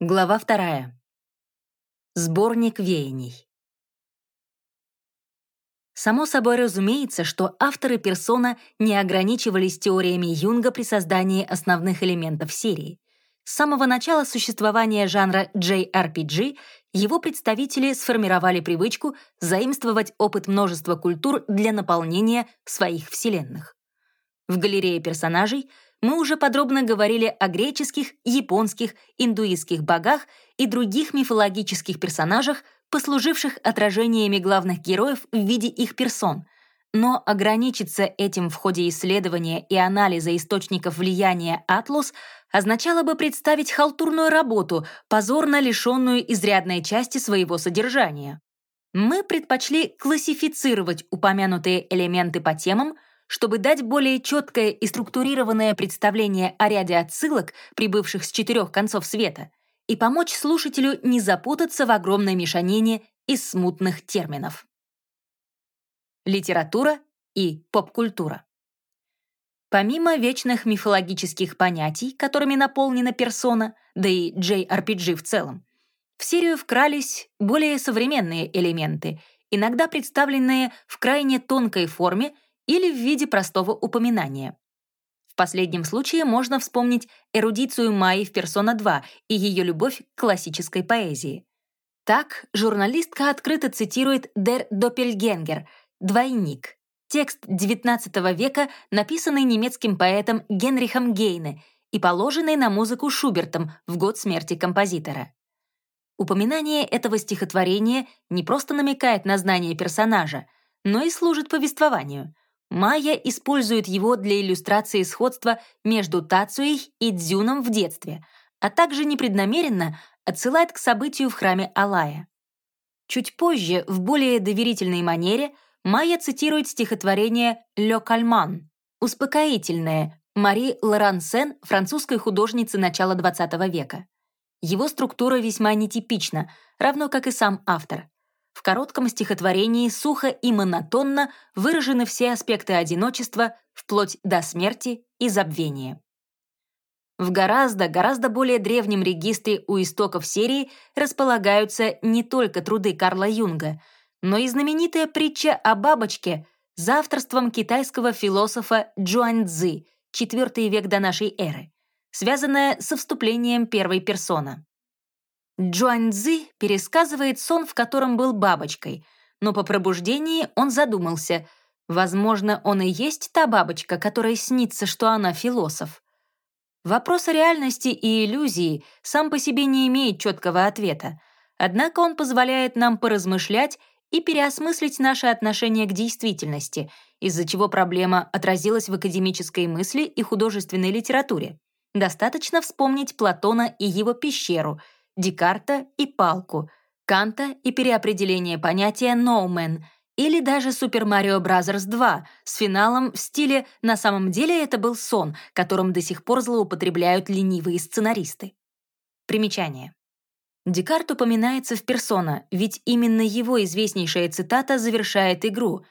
Глава вторая. Сборник веяний. Само собой разумеется, что авторы персона не ограничивались теориями Юнга при создании основных элементов серии. С самого начала существования жанра JRPG его представители сформировали привычку заимствовать опыт множества культур для наполнения своих вселенных. В галерее персонажей — мы уже подробно говорили о греческих, японских, индуистских богах и других мифологических персонажах, послуживших отражениями главных героев в виде их персон. Но ограничиться этим в ходе исследования и анализа источников влияния Атлус означало бы представить халтурную работу, позорно лишенную изрядной части своего содержания. Мы предпочли классифицировать упомянутые элементы по темам, чтобы дать более четкое и структурированное представление о ряде отсылок, прибывших с четырех концов света, и помочь слушателю не запутаться в огромной мешанине из смутных терминов. Литература и поп-культура. Помимо вечных мифологических понятий, которыми наполнена персона, да и JRPG в целом, в серию вкрались более современные элементы, иногда представленные в крайне тонкой форме или в виде простого упоминания. В последнем случае можно вспомнить эрудицию Майи в «Персона 2» и ее любовь к классической поэзии. Так, журналистка открыто цитирует «Der Doppelgänger» — «двойник», текст XIX века, написанный немецким поэтом Генрихом Гейне и положенный на музыку Шубертом в год смерти композитора. Упоминание этого стихотворения не просто намекает на знание персонажа, но и служит повествованию — Майя использует его для иллюстрации сходства между Тацуей и Дзюном в детстве, а также непреднамеренно отсылает к событию в храме Алая. Чуть позже, в более доверительной манере, Майя цитирует стихотворение «Ле Кальман» — успокоительное Мари Лорансен, французской художницы начала XX века. Его структура весьма нетипична, равно как и сам автор. В коротком стихотворении сухо и монотонно выражены все аспекты одиночества, вплоть до смерти и забвения. В гораздо, гораздо более древнем регистре у истоков серии располагаются не только труды Карла Юнга, но и знаменитая притча о бабочке за авторством китайского философа Джуаньцзы, IV век до нашей эры, связанная со вступлением первой персона. Джуаньцзы пересказывает сон, в котором был бабочкой, но по пробуждении он задумался. Возможно, он и есть та бабочка, которой снится, что она философ. Вопрос о реальности и иллюзии сам по себе не имеет четкого ответа, однако он позволяет нам поразмышлять и переосмыслить наше отношение к действительности, из-за чего проблема отразилась в академической мысли и художественной литературе. Достаточно вспомнить Платона и его пещеру — Декарта и палку, Канта и переопределение понятия «ноумен», или даже Super Mario Bros. 2 с финалом в стиле «на самом деле это был сон», которым до сих пор злоупотребляют ленивые сценаристы. Примечание. Декарт упоминается в «Персона», ведь именно его известнейшая цитата завершает игру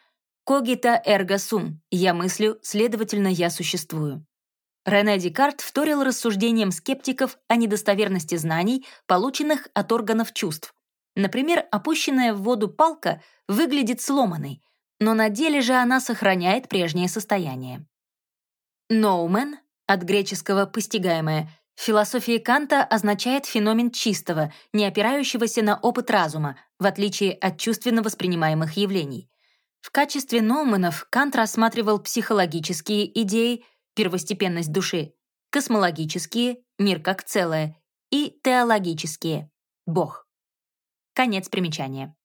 «Когита эрго сум» — «Я мыслю, следовательно, я существую». Рене Декарт вторил рассуждениям скептиков о недостоверности знаний, полученных от органов чувств. Например, опущенная в воду палка выглядит сломанной, но на деле же она сохраняет прежнее состояние. «Ноумен» от греческого «постигаемое» в философии Канта означает феномен чистого, не опирающегося на опыт разума, в отличие от чувственно воспринимаемых явлений. В качестве ноуменов Кант рассматривал психологические идеи — первостепенность души, космологические, мир как целое, и теологические, Бог. Конец примечания.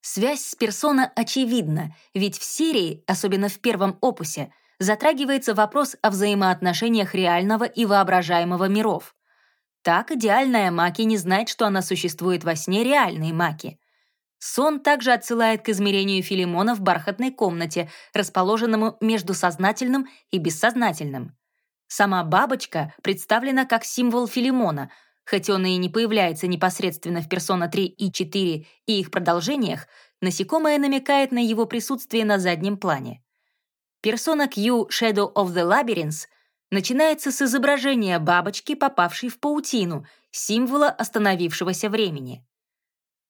Связь с персона очевидна, ведь в серии, особенно в первом опусе, затрагивается вопрос о взаимоотношениях реального и воображаемого миров. Так идеальная Маки не знает, что она существует во сне реальной Маки. Сон также отсылает к измерению Филимона в бархатной комнате, расположенному между сознательным и бессознательным. Сама бабочка представлена как символ Филимона, хоть он и не появляется непосредственно в персона 3 и 4 и их продолжениях, насекомое намекает на его присутствие на заднем плане. Персона Q Shadow of the Labyrinth начинается с изображения бабочки, попавшей в паутину, символа остановившегося времени.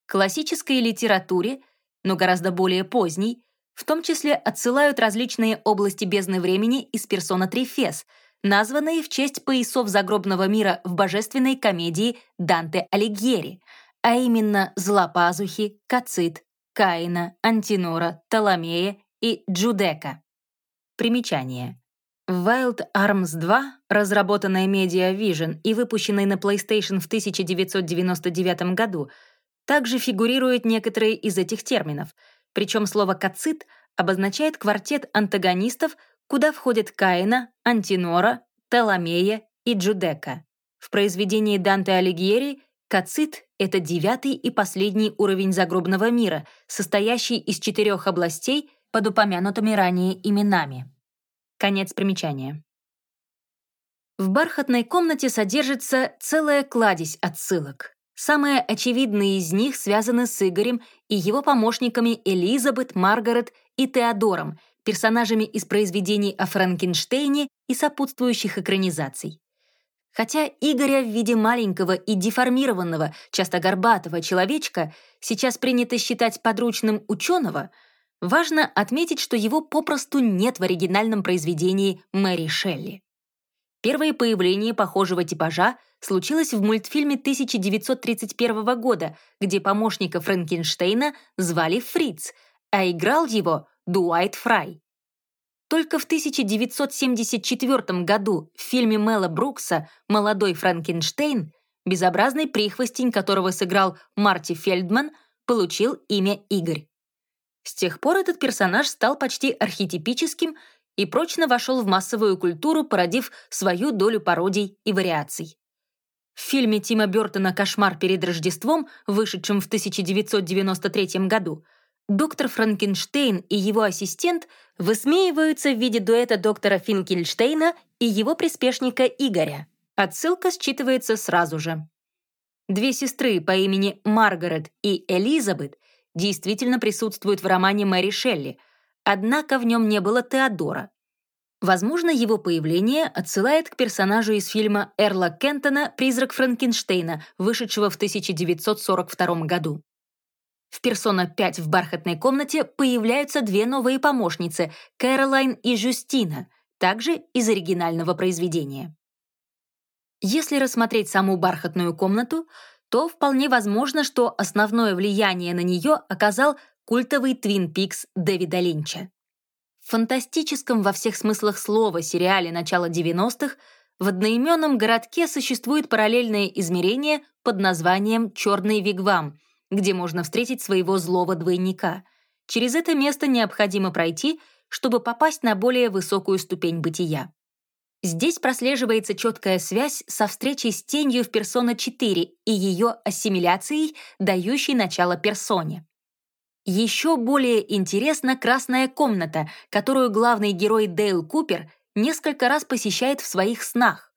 Классической литературе, но гораздо более поздней, в том числе отсылают различные области бездны времени из персона Трифес, названные в честь поясов загробного мира в божественной комедии Данте Алигьери, а именно Злопазухи, Кацит, Каина, Антинора, Толомея и Джудека. Примечание. Wild Arms 2, разработанная Media Vision и выпущенная на PlayStation в 1999 году, также фигурируют некоторые из этих терминов, причем слово «кацит» обозначает квартет антагонистов, куда входят Каина, Антинора, Теламея и Джудека. В произведении Данте Алигьери кацит — это девятый и последний уровень загробного мира, состоящий из четырех областей под упомянутыми ранее именами. Конец примечания. В бархатной комнате содержится целая кладезь отсылок. Самые очевидные из них связаны с Игорем и его помощниками Элизабет, Маргарет и Теодором, персонажами из произведений о Франкенштейне и сопутствующих экранизаций. Хотя Игоря в виде маленького и деформированного, часто горбатого человечка сейчас принято считать подручным ученого — Важно отметить, что его попросту нет в оригинальном произведении Мэри Шелли. Первое появление похожего типажа случилось в мультфильме 1931 года, где помощника Франкенштейна звали Фриц, а играл его Дуайт Фрай. Только в 1974 году в фильме Мэла Брукса «Молодой Франкенштейн» безобразный прихвостень, которого сыграл Марти Фельдман, получил имя Игорь. С тех пор этот персонаж стал почти архетипическим и прочно вошел в массовую культуру, породив свою долю пародий и вариаций. В фильме Тима Бёртона «Кошмар перед Рождеством», вышедшем в 1993 году, доктор Франкенштейн и его ассистент высмеиваются в виде дуэта доктора Финкельштейна и его приспешника Игоря. Отсылка считывается сразу же. Две сестры по имени Маргарет и Элизабет действительно присутствует в романе Мэри Шелли, однако в нем не было Теодора. Возможно, его появление отсылает к персонажу из фильма Эрла Кентона «Призрак Франкенштейна», вышедшего в 1942 году. В «Персона 5» в бархатной комнате появляются две новые помощницы — Кэролайн и Жюстина, также из оригинального произведения. Если рассмотреть саму бархатную комнату, то вполне возможно, что основное влияние на нее оказал культовый Твин Пикс Дэвида Линча. В фантастическом во всех смыслах слова сериале начала 90-х в одноименном городке существует параллельное измерение под названием «Черный вигвам», где можно встретить своего злого двойника. Через это место необходимо пройти, чтобы попасть на более высокую ступень бытия. Здесь прослеживается четкая связь со встречей с тенью в персона 4 и ее ассимиляцией, дающей начало персоне. Еще более интересна красная комната, которую главный герой Дейл Купер несколько раз посещает в своих снах.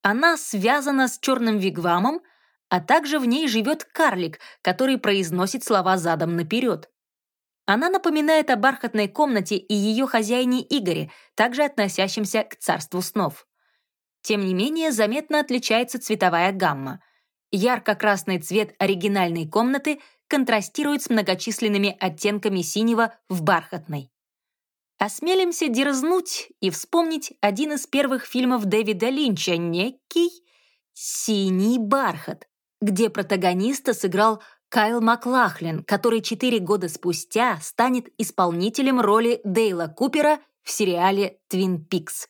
Она связана с черным вигвамом, а также в ней живет карлик, который произносит слова задом наперед. Она напоминает о бархатной комнате и ее хозяине Игоре, также относящемся к царству снов. Тем не менее, заметно отличается цветовая гамма. Ярко-красный цвет оригинальной комнаты контрастирует с многочисленными оттенками синего в бархатной. Осмелимся дерзнуть и вспомнить один из первых фильмов Дэвида Линча, некий «Синий бархат», где протагониста сыграл Кайл Маклахлин, который четыре года спустя станет исполнителем роли Дейла Купера в сериале «Твин Пикс».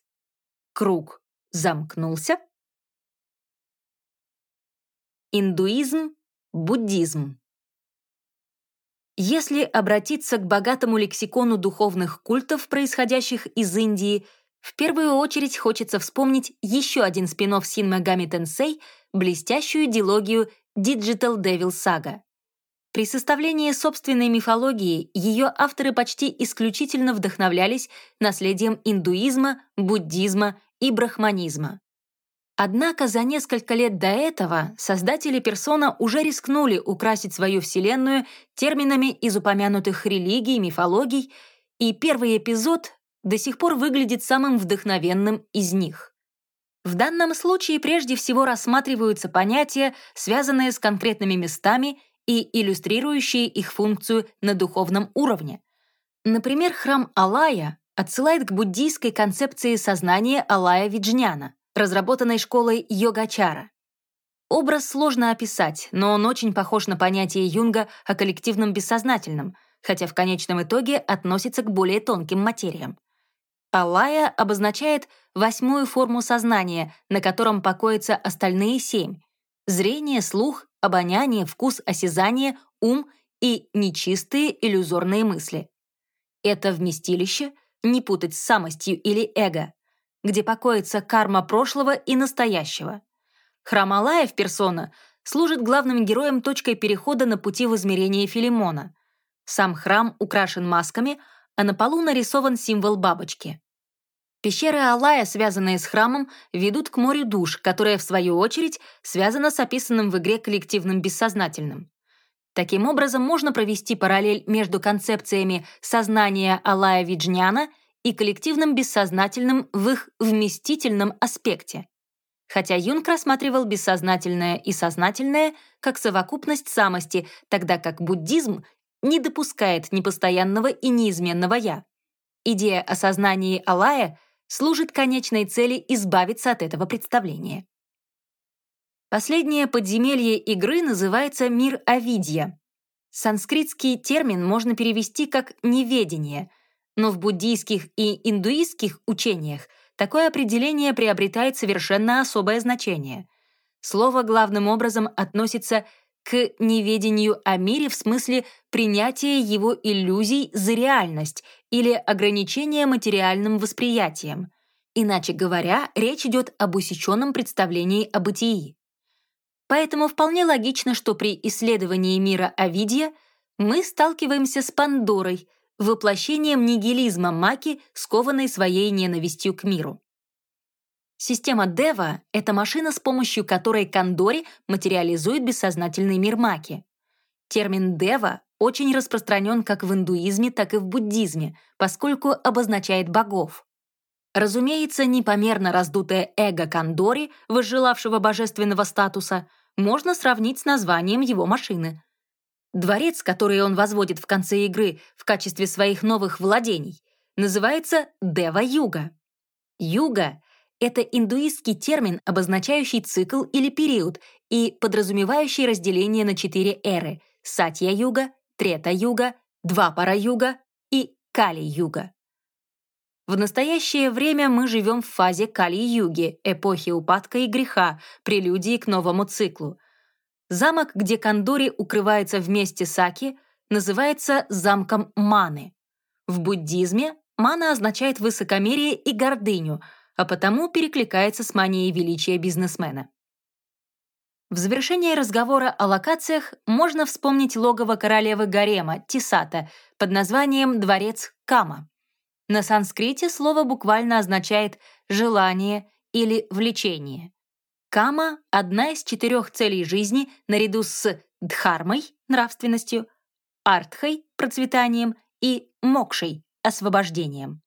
Круг замкнулся? Индуизм, буддизм. Если обратиться к богатому лексикону духовных культов, происходящих из Индии, в первую очередь хочется вспомнить еще один спин-офф Син Мегами Тенсей, блестящую дилогию Digital Devil Saga. При составлении собственной мифологии ее авторы почти исключительно вдохновлялись наследием индуизма, буддизма и брахманизма. Однако за несколько лет до этого создатели персона уже рискнули украсить свою вселенную терминами из упомянутых религий, мифологий, и первый эпизод до сих пор выглядит самым вдохновенным из них. В данном случае прежде всего рассматриваются понятия, связанные с конкретными местами и иллюстрирующие их функцию на духовном уровне. Например, храм Алая отсылает к буддийской концепции сознания Алая Виджняна, разработанной школой Йогачара. Образ сложно описать, но он очень похож на понятие Юнга о коллективном бессознательном, хотя в конечном итоге относится к более тонким материям. Алая обозначает восьмую форму сознания, на котором покоятся остальные семь — зрение, слух, обоняние, вкус, осязание, ум и нечистые иллюзорные мысли. Это вместилище, не путать с самостью или эго, где покоится карма прошлого и настоящего. Храм Алая в персона служит главным героем точкой перехода на пути в измерение Филимона. Сам храм украшен масками, а на полу нарисован символ бабочки. Пещеры Алая, связанные с храмом, ведут к морю душ, которое, в свою очередь, связано с описанным в игре коллективным бессознательным. Таким образом, можно провести параллель между концепциями сознания Алая Виджняна и коллективным бессознательным в их вместительном аспекте. Хотя Юнг рассматривал бессознательное и сознательное как совокупность самости, тогда как буддизм не допускает непостоянного и неизменного «я». Идея о сознании Алая служит конечной цели избавиться от этого представления. Последнее подземелье игры называется «Мир Авидья». Санскритский термин можно перевести как «неведение», но в буддийских и индуистских учениях такое определение приобретает совершенно особое значение. Слово главным образом относится к неведению о мире в смысле принятия его иллюзий за реальность или ограничения материальным восприятием. Иначе говоря, речь идет об усеченном представлении о бытии. Поэтому вполне логично, что при исследовании мира Овидия мы сталкиваемся с Пандорой, воплощением нигилизма Маки, скованной своей ненавистью к миру. Система Дева — это машина, с помощью которой Кандори материализует бессознательный мир Маки. Термин «дева» очень распространен как в индуизме, так и в буддизме, поскольку обозначает богов. Разумеется, непомерно раздутое эго Кандори, возжелавшего божественного статуса, можно сравнить с названием его машины. Дворец, который он возводит в конце игры в качестве своих новых владений, называется Дева-юга. Юга — это индуистский термин, обозначающий цикл или период и подразумевающий разделение на четыре эры — Сатья-юга, Трета-юга, Двапара-юга и Кали-юга. В настоящее время мы живем в фазе Кали-юги, эпохи упадка и греха, прелюдии к новому циклу. Замок, где Кандори укрывается вместе с Аки, называется замком Маны. В буддизме мана означает высокомерие и гордыню, а потому перекликается с манией величия бизнесмена. В завершение разговора о локациях можно вспомнить логово королевы Гарема, Тисата, под названием «Дворец Кама». На санскрите слово буквально означает «желание» или «влечение». Кама — одна из четырех целей жизни наряду с дхармой — нравственностью, артхой — процветанием и мокшей — освобождением.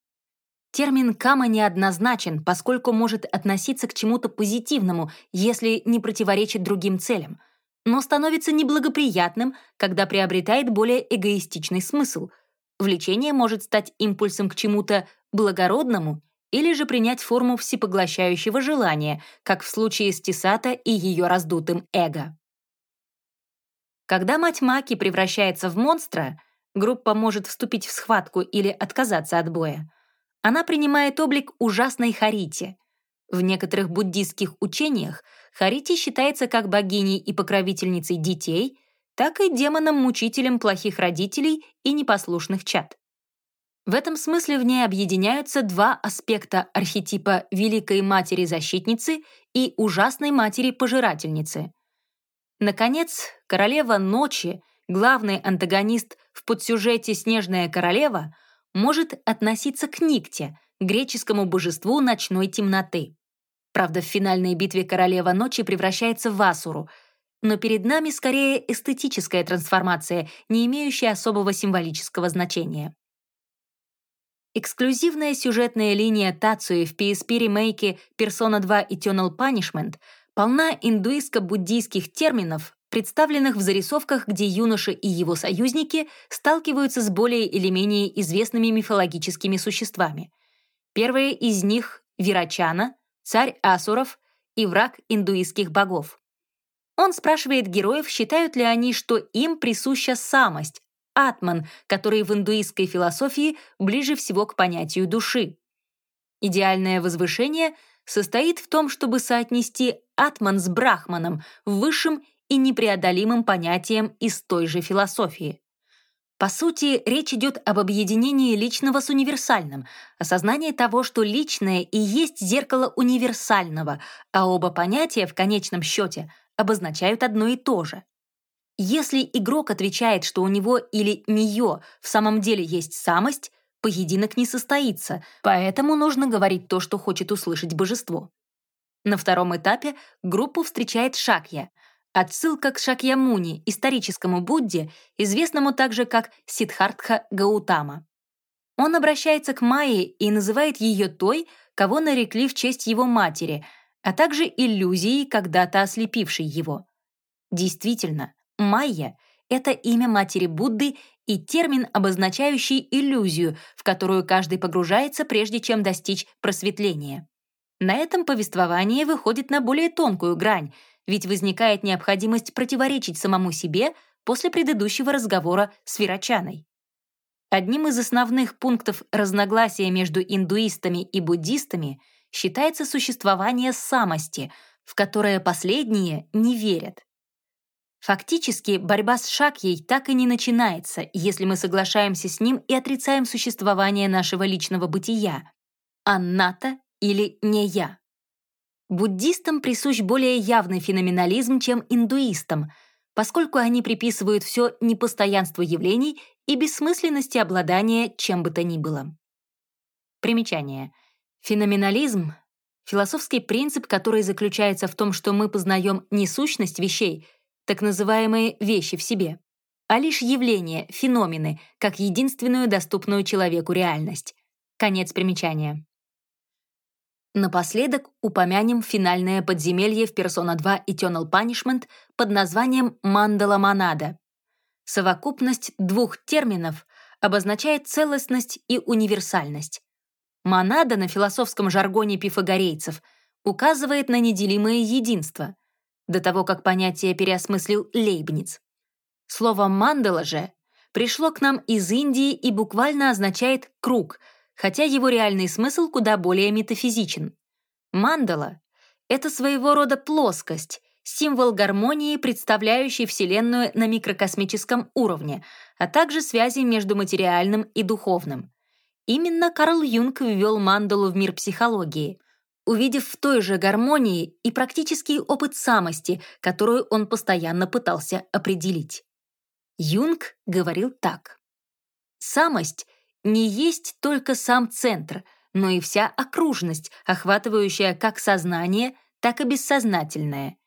Термин «кама» неоднозначен, поскольку может относиться к чему-то позитивному, если не противоречит другим целям, но становится неблагоприятным, когда приобретает более эгоистичный смысл — Влечение может стать импульсом к чему-то благородному или же принять форму всепоглощающего желания, как в случае с Тисата и ее раздутым эго. Когда мать Маки превращается в монстра, группа может вступить в схватку или отказаться от боя. Она принимает облик ужасной Харити. В некоторых буддистских учениях Харити считается как богиней и покровительницей детей, так и демоном-мучителем плохих родителей и непослушных чад. В этом смысле в ней объединяются два аспекта архетипа Великой Матери-Защитницы и Ужасной Матери-Пожирательницы. Наконец, Королева Ночи, главный антагонист в подсюжете «Снежная королева», может относиться к Никте, греческому божеству ночной темноты. Правда, в финальной битве Королева Ночи превращается в Асуру — но перед нами скорее эстетическая трансформация, не имеющая особого символического значения. Эксклюзивная сюжетная линия Тацуи в PSP-ремейке Persona 2 Eternal Punishment полна индуистско-буддийских терминов, представленных в зарисовках, где юноша и его союзники сталкиваются с более или менее известными мифологическими существами. Первые из них — Вирачана, царь Асуров и враг индуистских богов. Он спрашивает героев, считают ли они, что им присуща самость, атман, который в индуистской философии ближе всего к понятию души. Идеальное возвышение состоит в том, чтобы соотнести атман с брахманом, высшим и непреодолимым понятием из той же философии. По сути, речь идет об объединении личного с универсальным, осознании того, что личное и есть зеркало универсального, а оба понятия в конечном счете обозначают одно и то же. Если игрок отвечает, что у него или нее в самом деле есть самость, поединок не состоится, поэтому нужно говорить то, что хочет услышать божество. На втором этапе группу встречает Шакья, отсылка к Шакьямуни, историческому Будде, известному также как Сиддхартха Гаутама. Он обращается к Майе и называет ее той, кого нарекли в честь его матери, а также иллюзией, когда-то ослепившей его. Действительно, Майя — это имя матери Будды и термин, обозначающий иллюзию, в которую каждый погружается, прежде чем достичь просветления. На этом повествование выходит на более тонкую грань, ведь возникает необходимость противоречить самому себе после предыдущего разговора с Вирачаной. Одним из основных пунктов разногласия между индуистами и буддистами считается существование самости, в которое последние не верят. Фактически, борьба с Шакьей так и не начинается, если мы соглашаемся с ним и отрицаем существование нашего личного бытия. Анната или не я. Буддистам присущ более явный феноменализм, чем индуистам, поскольку они приписывают все непостоянству явлений и бессмысленности обладания чем бы то ни было. Примечание. Феноменализм — философский принцип, который заключается в том, что мы познаем не сущность вещей — так называемые вещи в себе, а лишь явления, феномены, как единственную доступную человеку реальность. Конец примечания. Напоследок упомянем финальное подземелье в Persona 2 Eternal Punishment под названием Мандала Монада. Совокупность двух терминов обозначает целостность и универсальность. Монада на философском жаргоне пифагорейцев указывает на неделимое единство, до того, как понятие переосмыслил Лейбниц. Слово «мандала» же пришло к нам из Индии и буквально означает «круг», хотя его реальный смысл куда более метафизичен. Мандала — это своего рода плоскость, символ гармонии, представляющий Вселенную на микрокосмическом уровне, а также связи между материальным и духовным. Именно Карл Юнг ввел мандалу в мир психологии — увидев в той же гармонии и практический опыт самости, которую он постоянно пытался определить. Юнг говорил так. «Самость не есть только сам центр, но и вся окружность, охватывающая как сознание, так и бессознательное,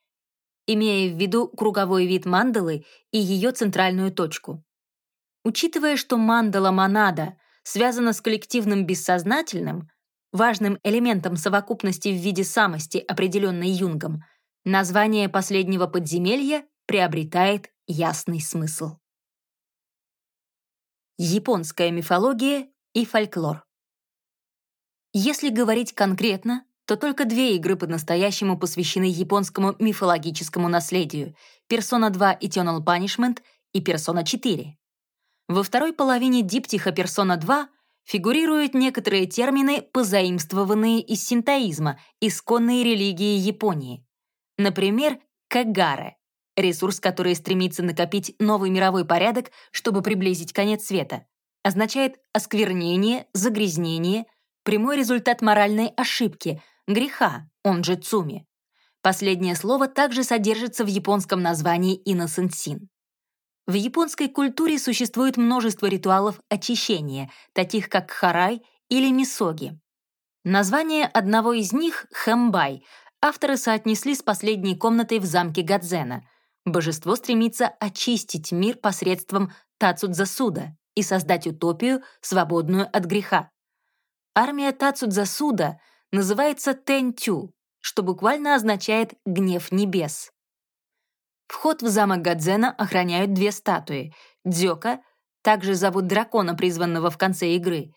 имея в виду круговой вид мандалы и ее центральную точку. Учитывая, что мандала монада связана с коллективным бессознательным, важным элементом совокупности в виде самости, определенной Юнгом, название последнего подземелья приобретает ясный смысл. Японская мифология и фольклор. Если говорить конкретно, то только две игры по-настоящему посвящены японскому мифологическому наследию — Persona 2 Eternal Punishment и Persona 4. Во второй половине диптиха Persona 2 фигурируют некоторые термины, позаимствованные из синтоизма, исконной религии Японии. Например, кагаре — ресурс, который стремится накопить новый мировой порядок, чтобы приблизить конец света, означает осквернение, загрязнение, прямой результат моральной ошибки, греха, он же цуми. Последнее слово также содержится в японском названии иносенсин. В японской культуре существует множество ритуалов очищения, таких как харай или мисоги. Название одного из них — хэмбай — авторы соотнесли с последней комнатой в замке Гадзена. Божество стремится очистить мир посредством Тацудзасуда и создать утопию, свободную от греха. армия Тацудзасуда называется Тэнтю, что буквально означает «гнев небес». Вход в замок Гадзена охраняют две статуи — Дзёка, также зовут дракона, призванного в конце игры,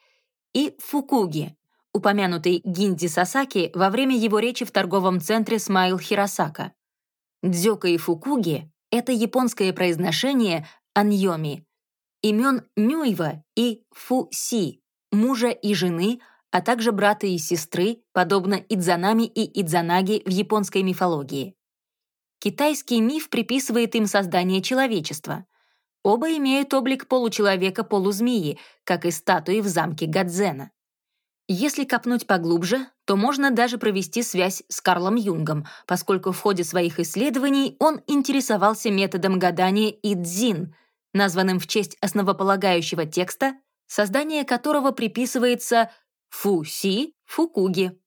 и Фукуги, упомянутый Гинди Сасаки во время его речи в торговом центре Смайл Хиросака. Дзёка и Фукуги — это японское произношение аньоми, имен Нюйва и Фу-Си, мужа и жены, а также брата и сестры, подобно Идзанами и Идзанаги в японской мифологии. Китайский миф приписывает им создание человечества. Оба имеют облик получеловека-полузмеи, как и статуи в замке Гадзена. Если копнуть поглубже, то можно даже провести связь с Карлом Юнгом, поскольку в ходе своих исследований он интересовался методом гадания Идзин, названным в честь основополагающего текста, создание которого приписывается Фу-Си Фукуги.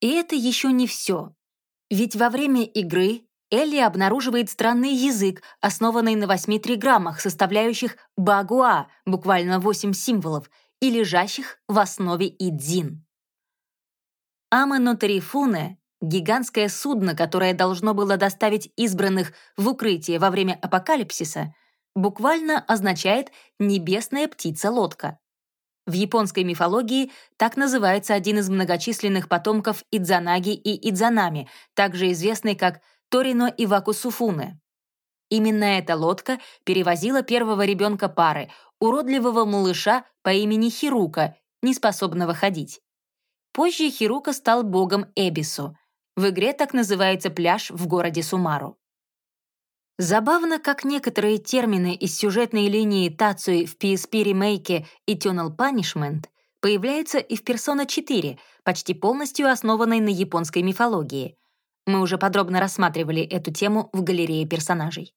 И это еще не все. Ведь во время игры Элли обнаруживает странный язык, основанный на восьми триграммах, составляющих багуа, буквально восемь символов, и лежащих в основе идзин. Амано Тарифуне — гигантское судно, которое должно было доставить избранных в укрытие во время апокалипсиса, буквально означает «небесная птица-лодка». В японской мифологии так называется один из многочисленных потомков Идзанаги и Идзанами, также известный как Торино Иваку Суфуне. Именно эта лодка перевозила первого ребенка пары, уродливого малыша по имени Хирука, неспособного ходить. Позже Хирука стал богом Эбису. В игре так называется пляж в городе Сумару. Забавно, как некоторые термины из сюжетной линии Тацуи в PSP ремейке Eternal Punishment появляются и в Persona 4, почти полностью основанной на японской мифологии. Мы уже подробно рассматривали эту тему в галерее персонажей.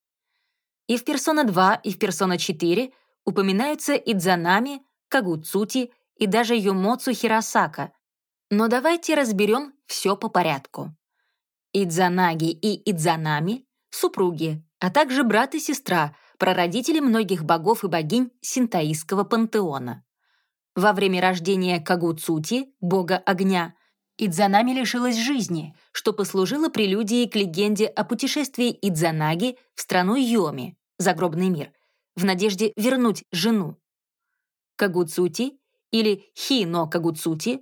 И в Persona 2, и в Persona 4 упоминаются Идзанами, Кагуцути и даже Юмоцу Хиросака. Но давайте разберем все по порядку. Идзанаги и Идзанами — супруги, а также брат и сестра, прародители многих богов и богинь синтаистского пантеона. Во время рождения Кагуцути, бога огня, Идзанами лишилась жизни, что послужило прелюдией к легенде о путешествии Идзанаги в страну Йоми, загробный мир, в надежде вернуть жену. Кагуцути или Хино Кагуцути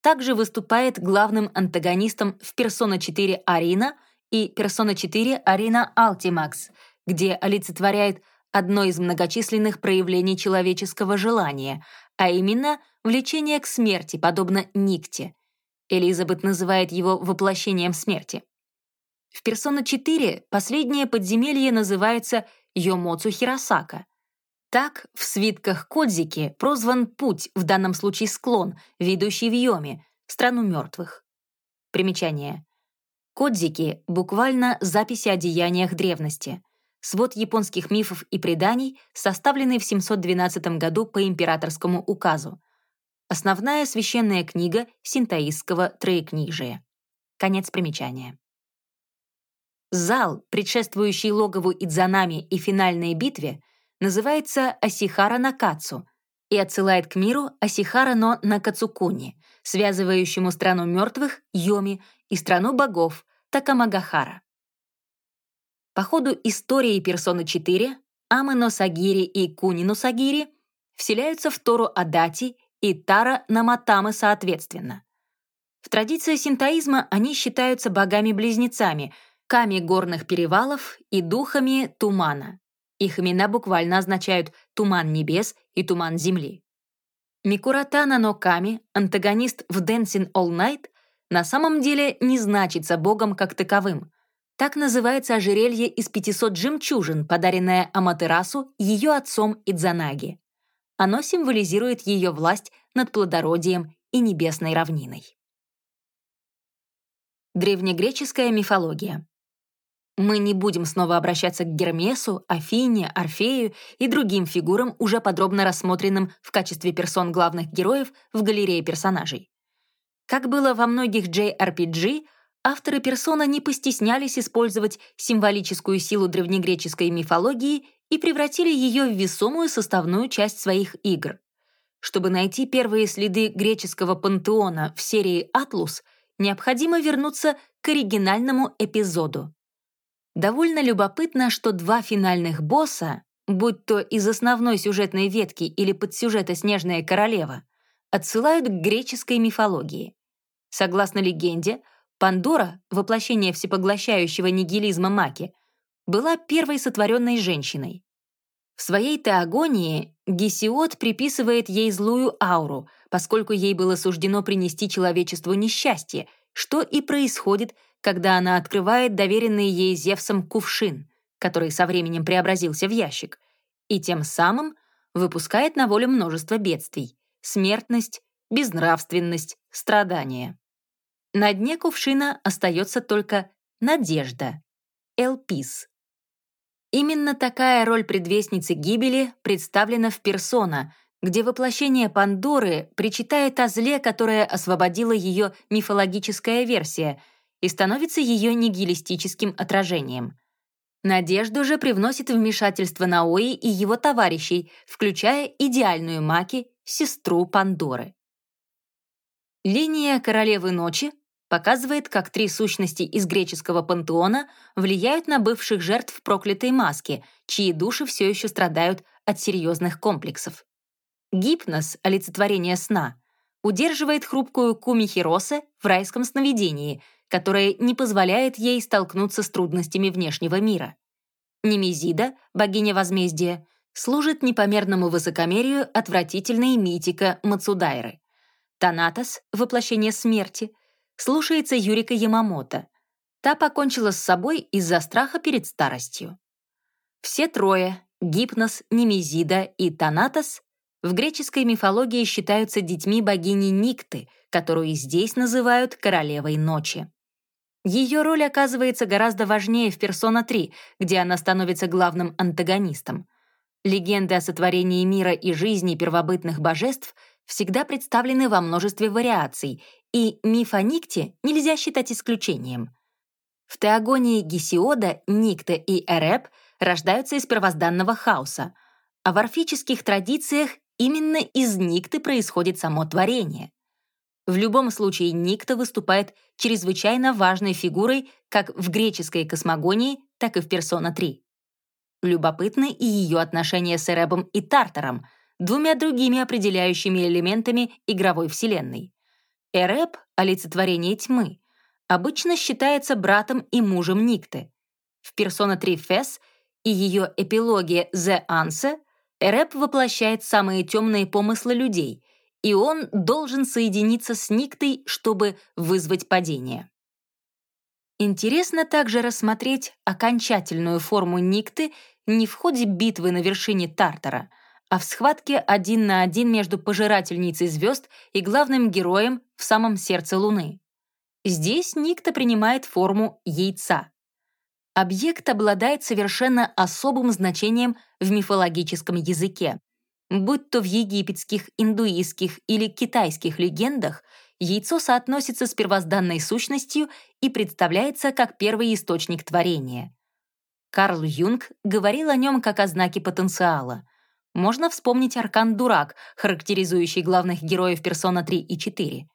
также выступает главным антагонистом в Persona 4 Арина и Persona 4 Arena Ultimax, где олицетворяет одно из многочисленных проявлений человеческого желания, а именно влечение к смерти, подобно Никте. Элизабет называет его воплощением смерти. В Persona 4 последнее подземелье называется Йомоцу Хиросака. Так в свитках Кодзики прозван путь, в данном случае склон, ведущий в Йоми, страну мертвых. Примечание. Кодзики — буквально записи о деяниях древности. Свод японских мифов и преданий, составленный в 712 году по императорскому указу. Основная священная книга синтаистского троекнижия. Конец примечания. Зал, предшествующий логову Идзанами и финальной битве, называется Асихара Накацу и отсылает к миру Асихара но Накацукуни, связывающему страну мертвых Йоми и страну богов Такамагахара. По ходу истории персоны 4 Амы Носагири и Куни Носагири вселяются в Тору Адати и Тара Наматамы соответственно. В традиции синтоизма они считаются богами-близнецами, ками горных перевалов и духами тумана. Их имена буквально означают «туман небес» и «туман земли». Микуратана но Ками, антагонист в Dancing All Night, на самом деле не значится богом как таковым. Так называется ожерелье из 500 жемчужин, подаренное Аматерасу ее отцом Идзанаги. Оно символизирует ее власть над плодородием и небесной равниной. Древнегреческая мифология. Мы не будем снова обращаться к Гермесу, Афине, Орфею и другим фигурам, уже подробно рассмотренным в качестве персон главных героев в галерее персонажей. Как было во многих JRPG, авторы персона не постеснялись использовать символическую силу древнегреческой мифологии и превратили ее в весомую составную часть своих игр. чтобы найти первые следы греческого пантеона в серии «Атлус», необходимо вернуться к оригинальному эпизоду. Довольно любопытно, что два финальных босса, будь то из основной сюжетной ветки или подсюжета «Снежная королева», отсылают к греческой мифологии. Согласно легенде, Пандора, воплощение всепоглощающего нигилизма Маки, была первой сотворенной женщиной. В своей теогонии Гесиод приписывает ей злую ауру, поскольку ей было суждено принести человечеству несчастье, что и происходит, когда она открывает доверенный ей Зевсом кувшин, который со временем преобразился в ящик, и тем самым выпускает на волю множество бедствий — смертность, безнравственность, страдания. На дне кувшина остается только надежда — Элпис. Именно такая роль предвестницы гибели представлена в «Персона», где воплощение Пандоры причитает о зле, которое освободила ее мифологическая версия, и становится ее нигилистическим отражением. Надежду же привносит вмешательство Наои и его товарищей, включая идеальную Маки, сестру Пандоры. Линия Королевы Ночи показывает, как три сущности из греческого пантеона влияют на бывших жертв проклятой маски, чьи души все еще страдают от серьезных комплексов. Гипноз, олицетворение сна, удерживает хрупкую Куми Хиросе в райском сновидении, которое не позволяет ей столкнуться с трудностями внешнего мира. Немезида, богиня возмездия, служит непомерному высокомерию отвратительной митика Мацудайры. Танатос, воплощение смерти — слушается Юрика Ямамото. Та покончила с собой из-за страха перед старостью. Все трое — Гипнос, Немезида и Танатос — в греческой мифологии считаются детьми богини Никты, которую здесь называют «королевой ночи». Ее роль оказывается гораздо важнее в «Персона 3», где она становится главным антагонистом. Легенды о сотворении мира и жизни первобытных божеств всегда представлены во множестве вариаций, и миф о Никте нельзя считать исключением. В теогонии Гесиода Никта и Эреб рождаются из первозданного хаоса, а в орфических традициях именно из Никты происходит само творение. В любом случае Никта выступает чрезвычайно важной фигурой как в греческой космогонии, так и в «Персона 3». Любопытны и ее отношения с Эребом и Тартаром, двумя другими определяющими элементами игровой вселенной. Эреб, олицетворение тьмы, обычно считается братом и мужем Никты. В «Персона 3 Фес» и ее эпилоге «The Answer» Эреб воплощает самые темные помыслы людей, и он должен соединиться с Никтой, чтобы вызвать падение. Интересно также рассмотреть окончательную форму Никты не в ходе битвы на вершине Тартара — а в схватке один на один между пожирательницей звезд и главным героем в самом сердце Луны. Здесь Никта принимает форму яйца. Объект обладает совершенно особым значением в мифологическом языке. Будь то в египетских, индуистских или китайских легендах, яйцо соотносится с первозданной сущностью и представляется как первый источник творения. Карл Юнг говорил о нем как о знаке потенциала — можно вспомнить аркан «Дурак», характеризующий главных героев «Персона 3» и 4.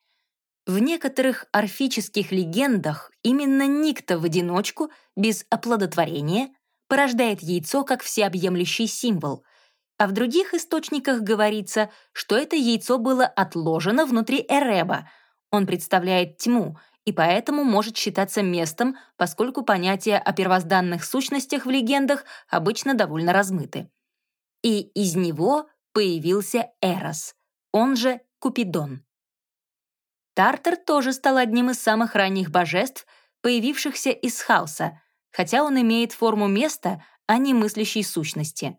В некоторых орфических легендах именно Никто в одиночку, без оплодотворения, порождает яйцо как всеобъемлющий символ, а в других источниках говорится, что это яйцо было отложено внутри Эреба. Он представляет тьму и поэтому может считаться местом, поскольку понятия о первозданных сущностях в легендах обычно довольно размыты и из него появился Эрос, он же Купидон. Тартер тоже стал одним из самых ранних божеств, появившихся из хаоса, хотя он имеет форму места, а не мыслящей сущности.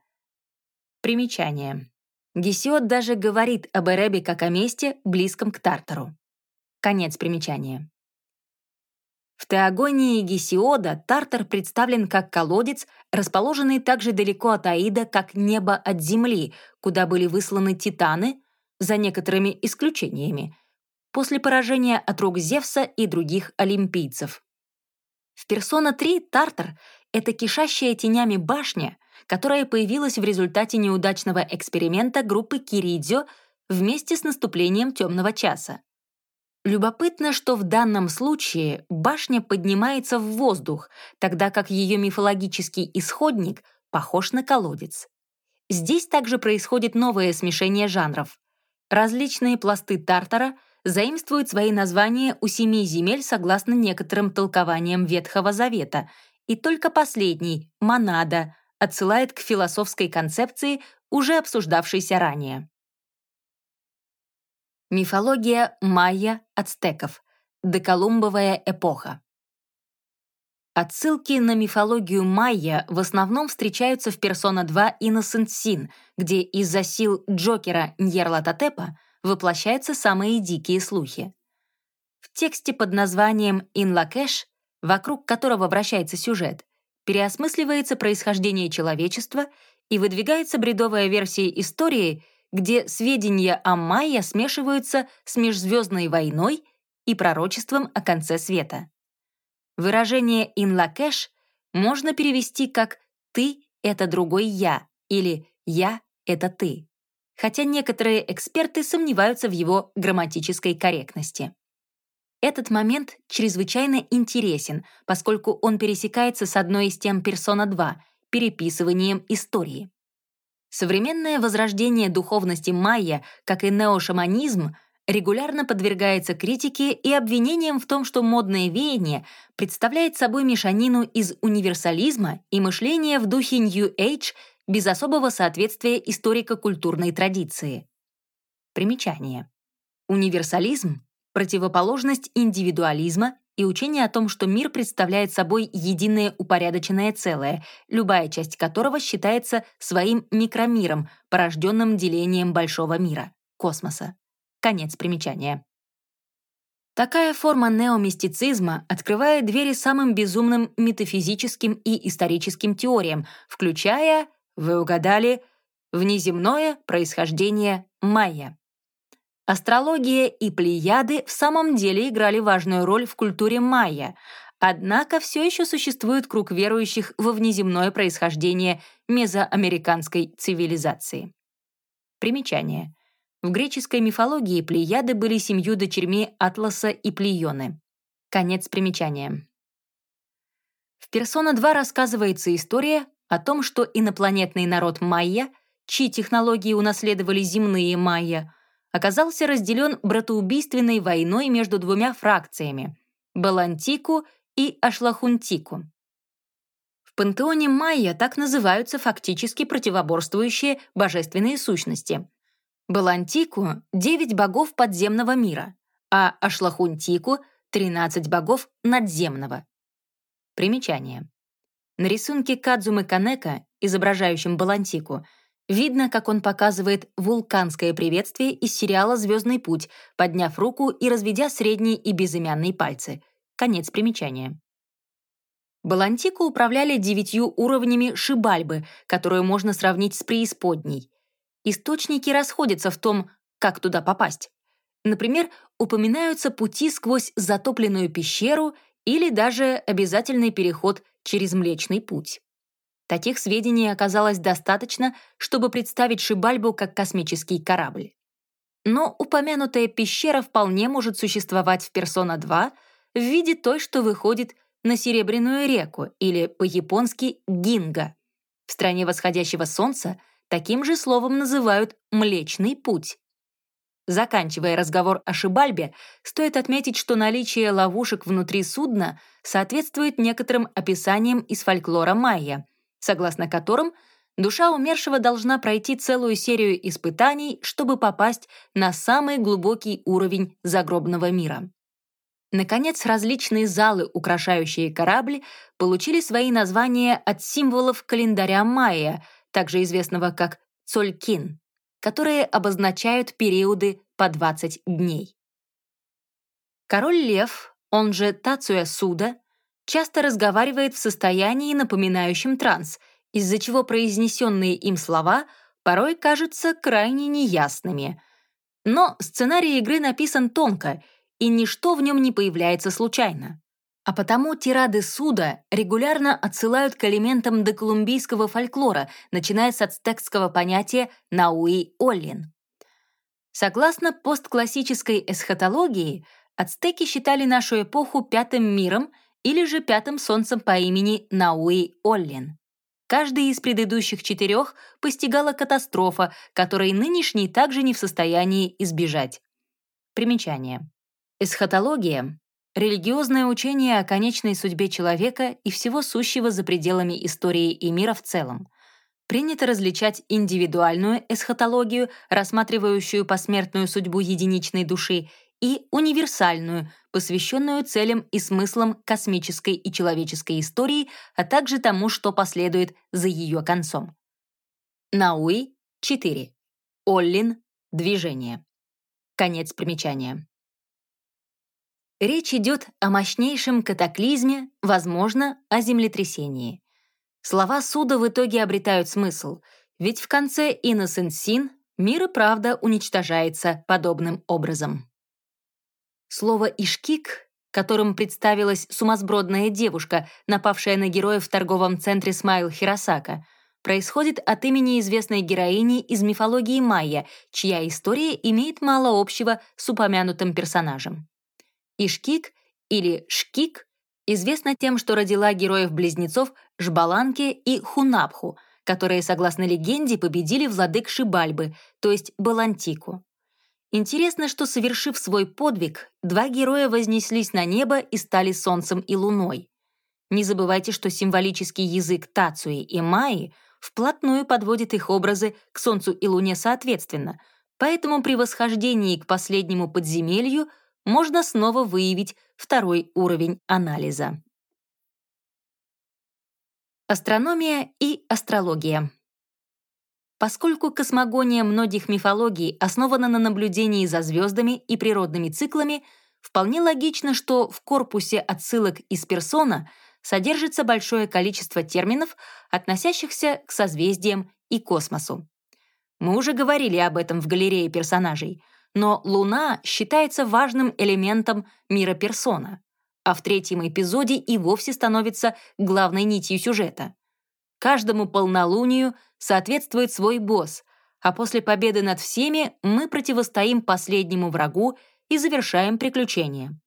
Примечание. Гесиод даже говорит об Эребе как о месте, близком к Тартеру. Конец примечания. В теогонии Гесиода Тартар представлен как колодец, расположенный так же далеко от Аида, как небо от земли, куда были высланы титаны, за некоторыми исключениями, после поражения от рук Зевса и других олимпийцев. В «Персона 3» Тартар — это кишащая тенями башня, которая появилась в результате неудачного эксперимента группы Киридзё вместе с наступлением темного часа. Любопытно, что в данном случае башня поднимается в воздух, тогда как ее мифологический исходник похож на колодец. Здесь также происходит новое смешение жанров. Различные пласты Тартара заимствуют свои названия у семи земель согласно некоторым толкованиям Ветхого Завета, и только последний, Монада, отсылает к философской концепции, уже обсуждавшейся ранее. Мифология майя-ацтеков. Деколумбовая эпоха. Отсылки на мифологию майя в основном встречаются в Persona 2 Innocent Sin, где из-за сил Джокера Ньерлатотепа воплощаются самые дикие слухи. В тексте под названием «In Lakesh», вокруг которого вращается сюжет, переосмысливается происхождение человечества и выдвигается бредовая версия истории, где сведения о майя смешиваются с межзвездной войной и пророчеством о конце света. Выражение «in lakesh» можно перевести как «ты — это другой я» или «я — это ты», хотя некоторые эксперты сомневаются в его грамматической корректности. Этот момент чрезвычайно интересен, поскольку он пересекается с одной из тем «Персона 2» — переписыванием истории. Современное возрождение духовности майя, как и неошаманизм — регулярно подвергается критике и обвинениям в том, что модное веяние представляет собой мешанину из универсализма и мышления в духе New Age без особого соответствия историко-культурной традиции. Примечание. Универсализм — противоположность индивидуализма и учение о том, что мир представляет собой единое упорядоченное целое, любая часть которого считается своим микромиром, порожденным делением большого мира — космоса. Конец примечания. Такая форма неомистицизма открывает двери самым безумным метафизическим и историческим теориям, включая, вы угадали, внеземное происхождение майя. Астрология и плеяды в самом деле играли важную роль в культуре майя, однако все еще существует круг верующих во внеземное происхождение мезоамериканской цивилизации. Примечание. В греческой мифологии Плеяды были семью дочерьми Атласа и Плеоны. Конец примечания. В «Персона 2» рассказывается история о том, что инопланетный народ майя, чьи технологии унаследовали земные майя, оказался разделен братоубийственной войной между двумя фракциями — Балантику и Ашлахунтику. В пантеоне майя так называются фактически противоборствующие божественные сущности — Балантику — девять богов подземного мира, а Ашлахунтику — тринадцать богов надземного. Примечание. На рисунке Кадзумы Канека, изображающем Балантику, видно, как он показывает вулканское приветствие из сериала «Звездный путь», подняв руку и разведя средний и безымянный пальцы. Конец примечания. Балантику управляли девятью уровнями шибальбы, которую можно сравнить с преисподней — Источники расходятся в том, как туда попасть. Например, упоминаются пути сквозь затопленную пещеру или даже обязательный переход через Млечный Путь. Таких сведений оказалось достаточно, чтобы представить Шибальбу как космический корабль. Но упомянутая пещера вполне может существовать в Персона 2 в виде той, что выходит на Серебряную реку или по-японски Гинга. В стране восходящего солнца Таким же словом называют «млечный путь». Заканчивая разговор о Шибальбе, стоит отметить, что наличие ловушек внутри судна соответствует некоторым описаниям из фольклора майя, согласно которым душа умершего должна пройти целую серию испытаний, чтобы попасть на самый глубокий уровень загробного мира. Наконец, различные залы, украшающие корабль, получили свои названия от символов календаря майя — также известного как Цолькин, которые обозначают периоды по 20 дней. Король Лев, он же Тацуя Суда, часто разговаривает в состоянии, напоминающем транс, из-за чего произнесенные им слова порой кажутся крайне неясными. Но сценарий игры написан тонко, и ничто в нем не появляется случайно. А потому тирады суда регулярно отсылают к элементам доколумбийского фольклора, начиная с ацтекского понятия «науи-оллин». Согласно постклассической эсхатологии, ацтеки считали нашу эпоху пятым миром или же пятым солнцем по имени Науи Оллин. Каждый из предыдущих четырех постигала катастрофа, которой нынешний также не в состоянии избежать. Примечание. Эсхатология — религиозное учение о конечной судьбе человека и всего сущего за пределами истории и мира в целом. Принято различать индивидуальную эсхатологию, рассматривающую посмертную судьбу единичной души, и универсальную, посвященную целям и смыслам космической и человеческой истории, а также тому, что последует за ее концом. Науи — 4. Оллин — движение. Конец примечания. Речь идет о мощнейшем катаклизме, возможно, о землетрясении. Слова суда в итоге обретают смысл, ведь в конце Sin мир и правда уничтожается подобным образом. Слово «ишкик», которым представилась сумасбродная девушка, напавшая на героя в торговом центре Смайл Хиросака, происходит от имени известной героини из мифологии майя, чья история имеет мало общего с упомянутым персонажем. Ишкик или Шкик известна тем, что родила героев-близнецов Жбаланке и Хунапху, которые, согласно легенде, победили владык Шибальбы, то есть Балантику. Интересно, что, совершив свой подвиг, два героя вознеслись на небо и стали солнцем и луной. Не забывайте, что символический язык Тацуи и Майи вплотную подводит их образы к солнцу и луне соответственно, поэтому при восхождении к последнему подземелью можно снова выявить второй уровень анализа. Астрономия и астрология. Поскольку космогония многих мифологий основана на наблюдении за звездами и природными циклами, вполне логично, что в корпусе отсылок из персона содержится большое количество терминов, относящихся к созвездиям и космосу. Мы уже говорили об этом в галерее персонажей, но Луна считается важным элементом мира персона, а в третьем эпизоде и вовсе становится главной нитью сюжета. Каждому полнолунию соответствует свой босс, а после победы над всеми мы противостоим последнему врагу и завершаем приключение.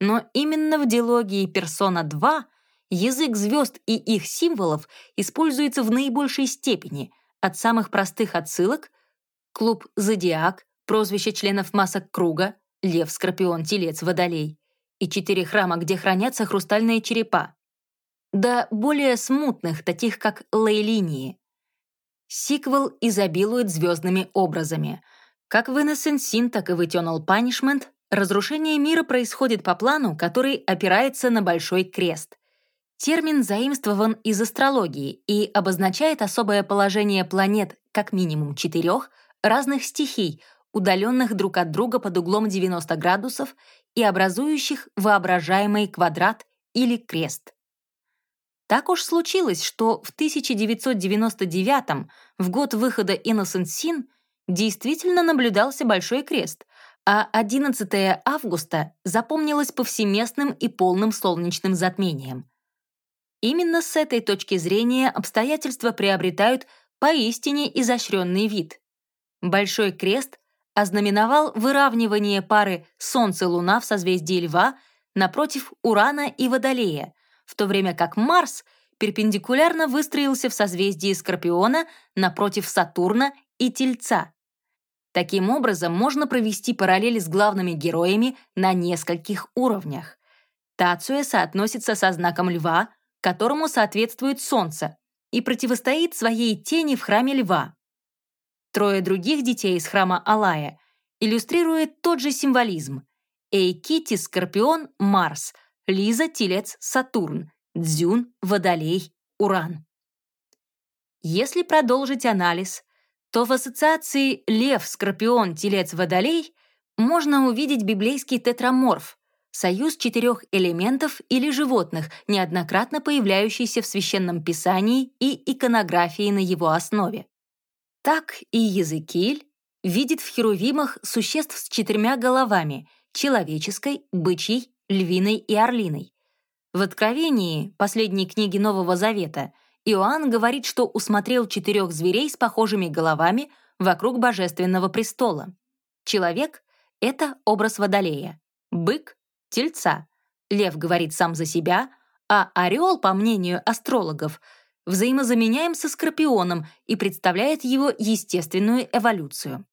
Но именно в диалогии «Персона 2» язык звезд и их символов используется в наибольшей степени, от самых простых отсылок — клуб «Зодиак», прозвище членов масок круга, лев, скорпион, телец, водолей, и четыре храма, где хранятся хрустальные черепа, до более смутных, таких как лейлинии. Сиквел изобилует звездными образами. Как в Innocent Sin, так и в Eternal Punishment разрушение мира происходит по плану, который опирается на большой крест. Термин заимствован из астрологии и обозначает особое положение планет как минимум четырех разных стихий, удаленных друг от друга под углом 90 градусов и образующих воображаемый квадрат или крест. Так уж случилось, что в 1999 в год выхода Innocent Sin, действительно наблюдался Большой Крест, а 11 августа запомнилось повсеместным и полным солнечным затмением. Именно с этой точки зрения обстоятельства приобретают поистине изощренный вид. Большой Крест ознаменовал выравнивание пары Солнце-Луна в созвездии Льва напротив Урана и Водолея, в то время как Марс перпендикулярно выстроился в созвездии Скорпиона напротив Сатурна и Тельца. Таким образом, можно провести параллели с главными героями на нескольких уровнях. Тацуя соотносится со знаком Льва, которому соответствует Солнце, и противостоит своей тени в храме Льва. Трое других детей из храма Алая иллюстрирует тот же символизм. Эйкити — Скорпион, Марс — Лиза, Телец, Сатурн, Дзюн, Водолей, Уран. Если продолжить анализ, то в ассоциации Лев, Скорпион, Телец, Водолей можно увидеть библейский тетраморф, союз четырех элементов или животных, неоднократно появляющийся в Священном Писании и иконографии на его основе. Так и Языкиль видит в херувимах существ с четырьмя головами — человеческой, бычьей львиной и орлиной. В Откровении, последней книге Нового Завета, Иоанн говорит, что усмотрел четырех зверей с похожими головами вокруг божественного престола. Человек — это образ водолея, бык — тельца, лев говорит сам за себя, а орел, по мнению астрологов, взаимозаменяем со скорпионом и представляет его естественную эволюцию.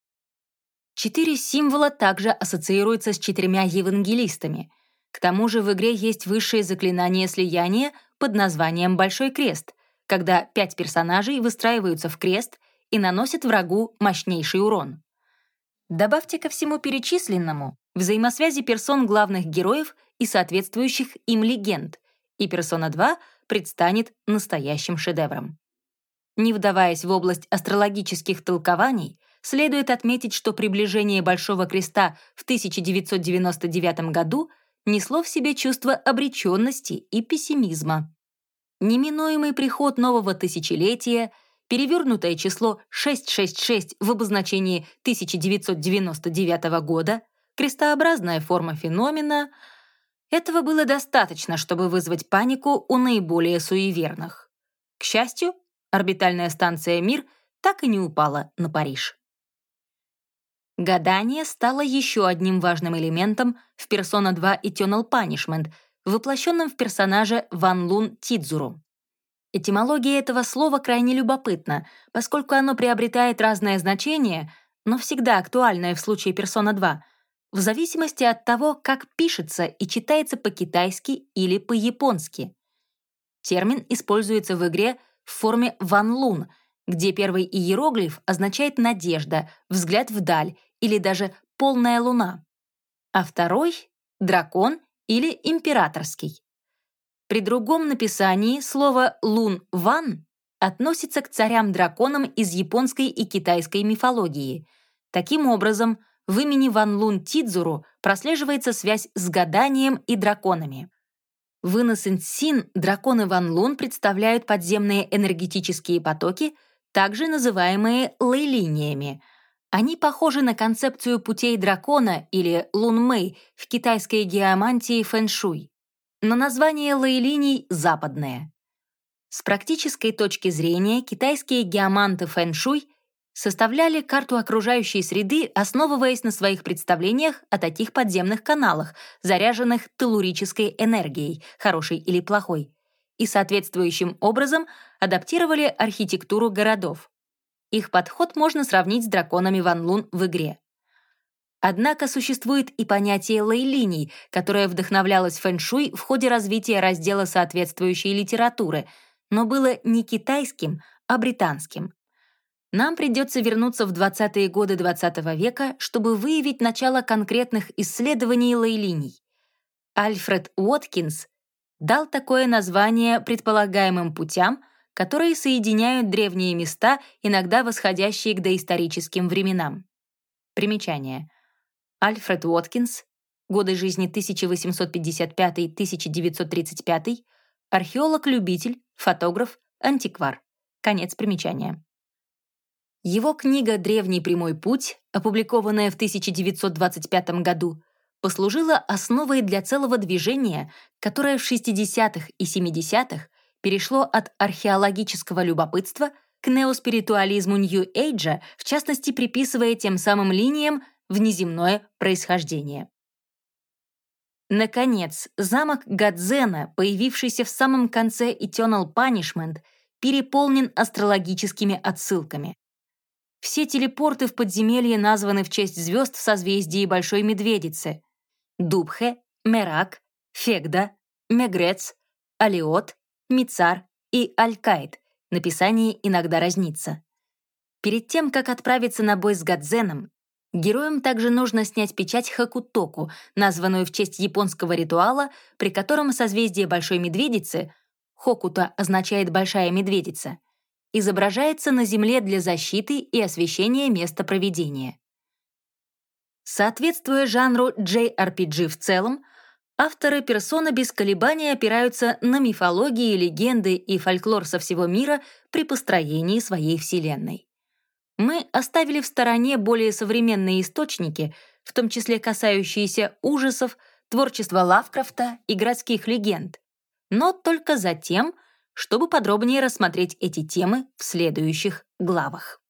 Четыре символа также ассоциируются с четырьмя евангелистами. К тому же в игре есть высшее заклинание слияния под названием «Большой крест», когда пять персонажей выстраиваются в крест и наносят врагу мощнейший урон. Добавьте ко всему перечисленному взаимосвязи персон главных героев и соответствующих им легенд, и «Персона 2» предстанет настоящим шедевром. Не вдаваясь в область астрологических толкований, следует отметить, что приближение Большого Креста в 1999 году несло в себе чувство обреченности и пессимизма. Неминуемый приход нового тысячелетия, перевернутое число 666 в обозначении 1999 года, крестообразная форма феномена — этого было достаточно, чтобы вызвать панику у наиболее суеверных. К счастью, орбитальная станция «Мир» так и не упала на Париж. Гадание стало еще одним важным элементом в Persona 2 Eternal Punishment, воплощенном в персонаже Ван Лун Тидзуру. Этимология этого слова крайне любопытна, поскольку оно приобретает разное значение, но всегда актуальное в случае Persona 2, в зависимости от того, как пишется и читается по-китайски или по-японски. Термин используется в игре в форме «ван лун», где первый иероглиф означает «надежда», «взгляд вдаль» или даже «полная луна», а второй — «дракон» или «императорский». При другом написании слово «лун-ван» относится к царям-драконам из японской и китайской мифологии. Таким образом, в имени Ван Лун Тидзуру прослеживается связь с гаданием и драконами. В Sin драконы Ван Лун представляют подземные энергетические потоки, также называемые лейлиниями. Они похожи на концепцию путей дракона или Лун Мэй в китайской геомантии фэншуй. Но название лейлиний западное. С практической точки зрения китайские геоманты фэншуй составляли карту окружающей среды, основываясь на своих представлениях о таких подземных каналах, заряженных телурической энергией, хорошей или плохой, и соответствующим образом адаптировали архитектуру городов. Их подход можно сравнить с драконами Ван Лун в игре. Однако существует и понятие лейлиний, которое вдохновлялось фэншуй в ходе развития раздела соответствующей литературы, но было не китайским, а британским нам придется вернуться в 20-е годы XX -го века, чтобы выявить начало конкретных исследований лейлиний. Альфред Уоткинс дал такое название предполагаемым путям, которые соединяют древние места, иногда восходящие к доисторическим временам. Примечание. Альфред Уоткинс, годы жизни 1855-1935, археолог-любитель, фотограф, антиквар. Конец примечания. Его книга «Древний прямой путь», опубликованная в 1925 году, послужила основой для целого движения, которое в 60-х и 70-х перешло от археологического любопытства к неоспиритуализму Нью-Эйджа, в частности, приписывая тем самым линиям внеземное происхождение. Наконец, замок Гадзена, появившийся в самом конце Eternal Punishment, переполнен астрологическими отсылками. Все телепорты в подземелье названы в честь звезд в созвездии Большой Медведицы. Дубхе, Мерак, Фегда, Мегрец, Алиот, Мицар и Алькаид. Написание иногда разнится. Перед тем, как отправиться на бой с Гадзеном, героям также нужно снять печать Хакутоку, названную в честь японского ритуала, при котором созвездие Большой Медведицы — Хокута означает «большая медведица», изображается на Земле для защиты и освещения места проведения. Соответствуя жанру JRPG в целом, авторы персона без колебаний опираются на мифологии, легенды и фольклор со всего мира при построении своей вселенной. Мы оставили в стороне более современные источники, в том числе касающиеся ужасов, творчества Лавкрафта и городских легенд, но только затем, чтобы подробнее рассмотреть эти темы в следующих главах.